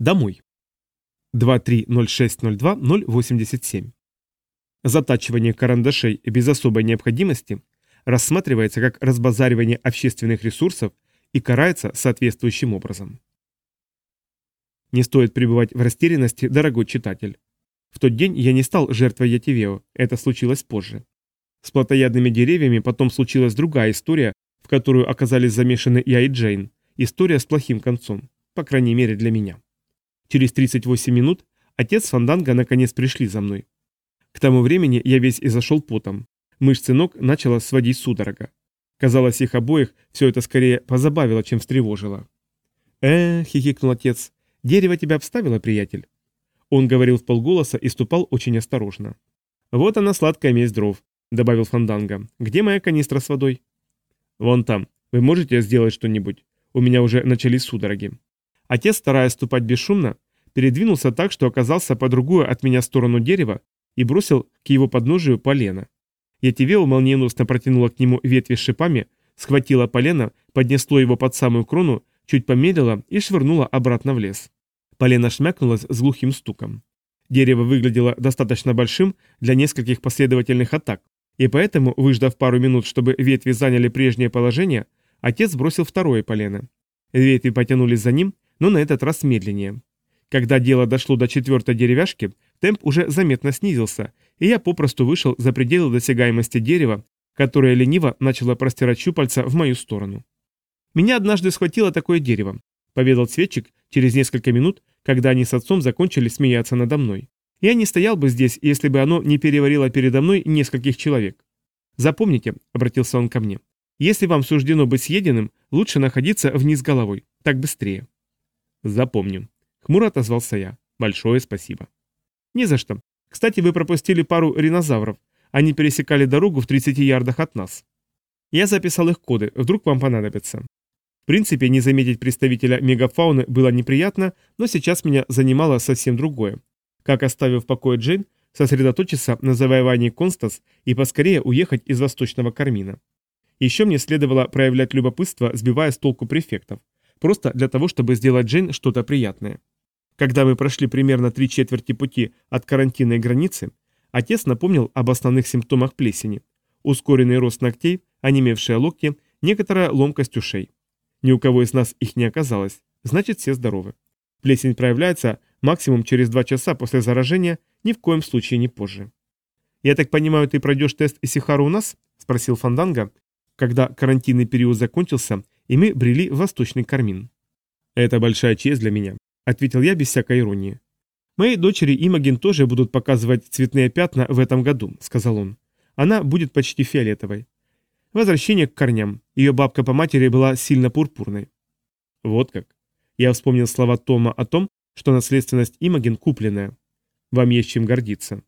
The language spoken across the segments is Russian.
Домой. 230602-087. Затачивание карандашей без особой необходимости рассматривается как разбазаривание общественных ресурсов и карается соответствующим образом. Не стоит пребывать в растерянности, дорогой читатель. В тот день я не стал жертвой Ятивео, это случилось позже. С плотоядными деревьями потом случилась другая история, в которую оказались замешаны я и Джейн. История с плохим концом, по крайней мере для меня. Через 38 минут отец Фанданга наконец пришли за мной. К тому времени я весь изошел потом. Мышцы ног начала сводить судорога. Казалось, их обоих все это скорее позабавило, чем встревожило. «Э, — хихикнул отец, — дерево тебя обставило, приятель?» Он говорил в полголоса и ступал очень осторожно. «Вот она, сладкая месть дров», — добавил Фанданга. «Где моя канистра с водой?» «Вон там. Вы можете сделать что-нибудь? У меня уже начались судороги». Отец, стараясь ступать бесшумно, передвинулся так, что оказался по другую от меня сторону дерева и бросил к его подножию полено. Ятивео молниеносно протянула к нему ветви с шипами, схватила полено, поднесло его под самую крону, чуть помедлила и швырнула обратно в лес. Полено шмякнулось с глухим стуком. Дерево выглядело достаточно большим для нескольких последовательных атак, и поэтому, выждав пару минут, чтобы ветви заняли прежнее положение, отец бросил второе полено. Ветви потянулись за ним, но на этот раз медленнее. Когда дело дошло до четвертой деревяшки, темп уже заметно снизился, и я попросту вышел за пределы досягаемости дерева, которое лениво начало простирать щупальца в мою сторону. «Меня однажды схватило такое дерево», — поведал цветчик через несколько минут, когда они с отцом закончили смеяться надо мной. «Я не стоял бы здесь, если бы оно не переварило передо мной нескольких человек. Запомните», — обратился он ко мне, — «если вам суждено быть съеденным, лучше находиться вниз головой, так быстрее». «Запомню», — хмуро отозвался я. «Большое спасибо». «Не за что. Кстати, вы пропустили пару ринозавров. Они пересекали дорогу в 30 ярдах от нас. Я записал их коды, вдруг вам понадобится. В принципе, не заметить представителя мегафауны было неприятно, но сейчас меня занимало совсем другое. Как оставив в покое Джейн, сосредоточиться на завоевании Констас и поскорее уехать из Восточного Кармина. Еще мне следовало проявлять любопытство, сбивая с толку префектов. Просто для того, чтобы сделать Джейн что-то приятное. Когда мы прошли примерно три четверти пути от карантинной границы, отец напомнил об основных симптомах плесени. Ускоренный рост ногтей, онемевшие локти, некоторая ломкость ушей. Ни у кого из нас их не оказалось, значит все здоровы. Плесень проявляется максимум через два часа после заражения, ни в коем случае не позже. «Я так понимаю, ты пройдешь тест Исихару у нас?» – спросил Фанданга, когда карантинный период закончился и мы брели в восточный кармин. «Это большая честь для меня», — ответил я без всякой иронии. «Моей дочери Имаген тоже будут показывать цветные пятна в этом году», — сказал он. «Она будет почти фиолетовой. Возвращение к корням. Ее бабка по матери была сильно пурпурной». «Вот как». Я вспомнил слова Тома о том, что наследственность Имаген купленная. Вам есть чем гордиться.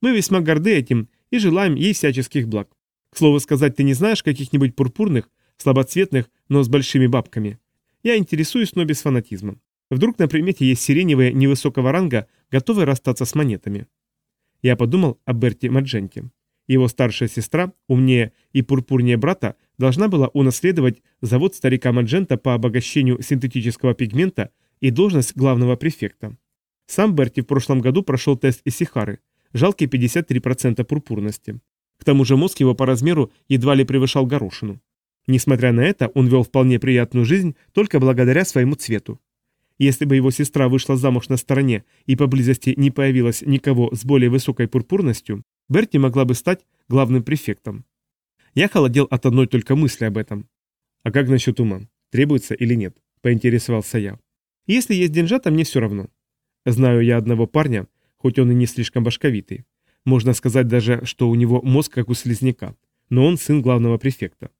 Мы весьма горды этим и желаем ей всяческих благ. К слову сказать, ты не знаешь каких-нибудь пурпурных, слабоцветных, но с большими бабками. Я интересуюсь, но без фанатизма. Вдруг на примете есть сиреневые невысокого ранга, готовые расстаться с монетами. Я подумал о Берти Мадженте. Его старшая сестра, умнее и пурпурнее брата, должна была унаследовать завод старика Маджента по обогащению синтетического пигмента и должность главного префекта. Сам Берти в прошлом году прошел тест Исихары, жалкие 53% пурпурности. К тому же мозг его по размеру едва ли превышал горошину. Несмотря на это, он вел вполне приятную жизнь только благодаря своему цвету. Если бы его сестра вышла замуж на стороне и поблизости не появилось никого с более высокой пурпурностью, Берти могла бы стать главным префектом. Я холодел от одной только мысли об этом. «А как насчет ума? Требуется или нет?» – поинтересовался я. «Если есть деньжата, мне все равно. Знаю я одного парня, хоть он и не слишком башковитый. Можно сказать даже, что у него мозг как у слизняка, но он сын главного префекта.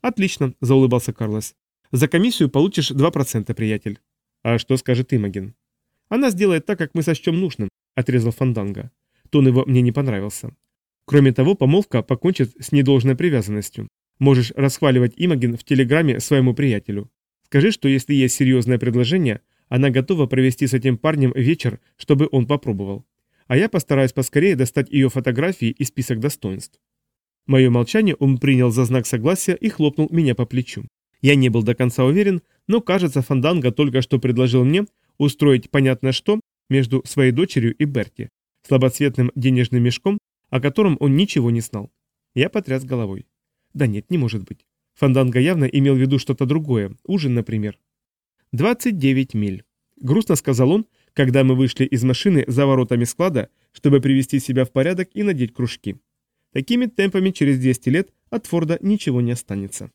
«Отлично», – заулыбался Карлос. «За комиссию получишь 2%, приятель». «А что скажет Имаген?» «Она сделает так, как мы сочтем нужным», – отрезал Фанданга. Тон его мне не понравился. Кроме того, помолвка покончит с недолжной привязанностью. Можешь расхваливать Имаген в телеграмме своему приятелю. Скажи, что если есть серьезное предложение, она готова провести с этим парнем вечер, чтобы он попробовал. А я постараюсь поскорее достать ее фотографии и список достоинств. Мое молчание он принял за знак согласия и хлопнул меня по плечу. Я не был до конца уверен, Но, кажется, Фанданга только что предложил мне устроить понятно что между своей дочерью и Берти, слабоцветным денежным мешком, о котором он ничего не знал. Я потряс головой. Да нет, не может быть. Фанданга явно имел в виду что-то другое, ужин, например. 29 миль. Грустно сказал он, когда мы вышли из машины за воротами склада, чтобы привести себя в порядок и надеть кружки. Такими темпами через 200 лет от Форда ничего не останется.